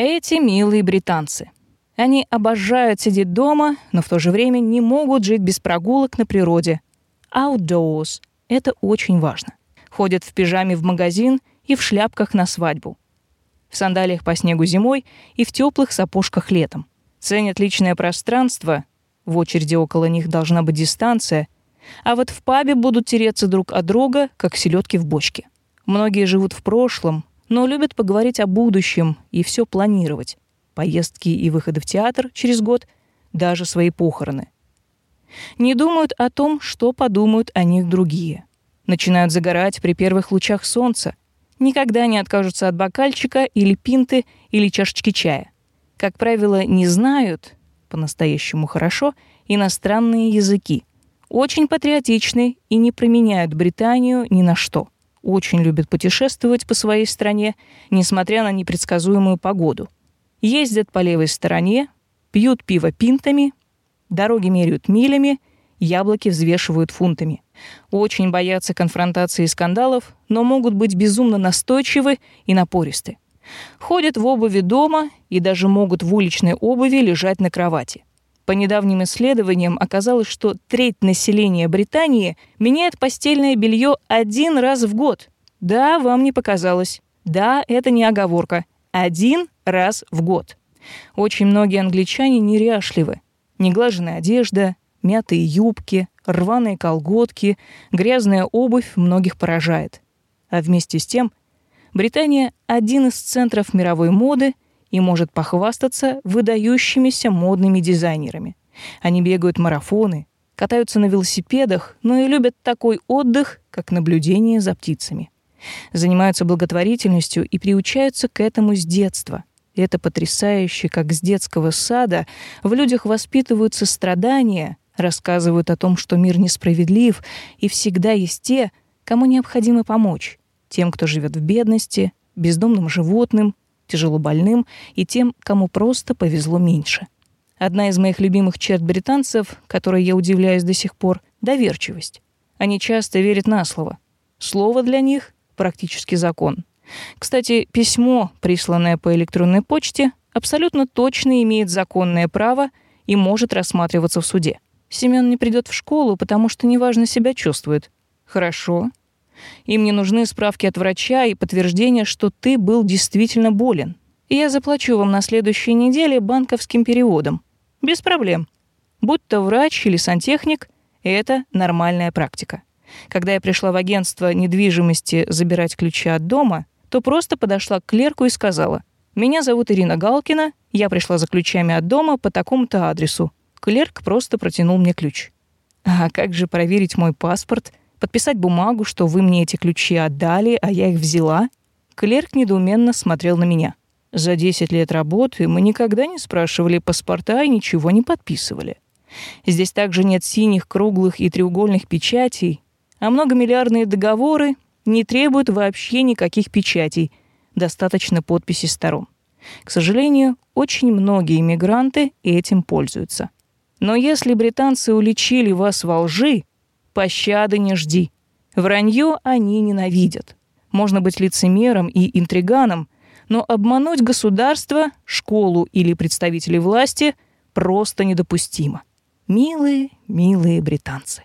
Эти милые британцы. Они обожают сидеть дома, но в то же время не могут жить без прогулок на природе. Outdoors — это очень важно. Ходят в пижаме в магазин и в шляпках на свадьбу. В сандалиях по снегу зимой и в теплых сапожках летом. Ценят личное пространство, в очереди около них должна быть дистанция, а вот в пабе будут тереться друг от друга, как селедки в бочке. Многие живут в прошлом, но любят поговорить о будущем и все планировать. Поездки и выходы в театр через год, даже свои похороны. Не думают о том, что подумают о них другие. Начинают загорать при первых лучах солнца. Никогда не откажутся от бокальчика или пинты или чашечки чая. Как правило, не знают, по-настоящему хорошо, иностранные языки. Очень патриотичны и не променяют Британию ни на что очень любят путешествовать по своей стране, несмотря на непредсказуемую погоду. Ездят по левой стороне, пьют пиво пинтами, дороги меряют милями, яблоки взвешивают фунтами. Очень боятся конфронтации и скандалов, но могут быть безумно настойчивы и напористы. Ходят в обуви дома и даже могут в уличной обуви лежать на кровати. По недавним исследованиям оказалось, что треть населения Британии меняет постельное белье один раз в год. Да, вам не показалось. Да, это не оговорка. Один раз в год. Очень многие англичане неряшливы. Неглаженная одежда, мятые юбки, рваные колготки, грязная обувь многих поражает. А вместе с тем Британия – один из центров мировой моды – и может похвастаться выдающимися модными дизайнерами. Они бегают марафоны, катаются на велосипедах, но и любят такой отдых, как наблюдение за птицами. Занимаются благотворительностью и приучаются к этому с детства. И это потрясающе, как с детского сада в людях воспитываются страдания, рассказывают о том, что мир несправедлив, и всегда есть те, кому необходимо помочь. Тем, кто живет в бедности, бездомным животным, тяжело больным и тем, кому просто повезло меньше. Одна из моих любимых черт британцев, которой я удивляюсь до сих пор, — доверчивость. Они часто верят на слово. Слово для них — практически закон. Кстати, письмо, присланное по электронной почте, абсолютно точно имеет законное право и может рассматриваться в суде. Семён не придет в школу, потому что неважно себя чувствует. Хорошо, им не нужны справки от врача и подтверждение, что ты был действительно болен. И я заплачу вам на следующей неделе банковским переводом. Без проблем. Будь то врач или сантехник, это нормальная практика. Когда я пришла в агентство недвижимости забирать ключи от дома, то просто подошла к клерку и сказала, «Меня зовут Ирина Галкина, я пришла за ключами от дома по такому-то адресу». Клерк просто протянул мне ключ. А как же проверить мой паспорт подписать бумагу, что вы мне эти ключи отдали, а я их взяла? Клерк недоуменно смотрел на меня. За 10 лет работы мы никогда не спрашивали паспорта и ничего не подписывали. Здесь также нет синих, круглых и треугольных печатей, а многомиллиардные договоры не требуют вообще никаких печатей, достаточно подписи сторон. К сожалению, очень многие иммигранты этим пользуются. Но если британцы уличили вас во лжи, Пощады не жди. Вранье они ненавидят. Можно быть лицемером и интриганом, но обмануть государство, школу или представителей власти просто недопустимо. Милые, милые британцы.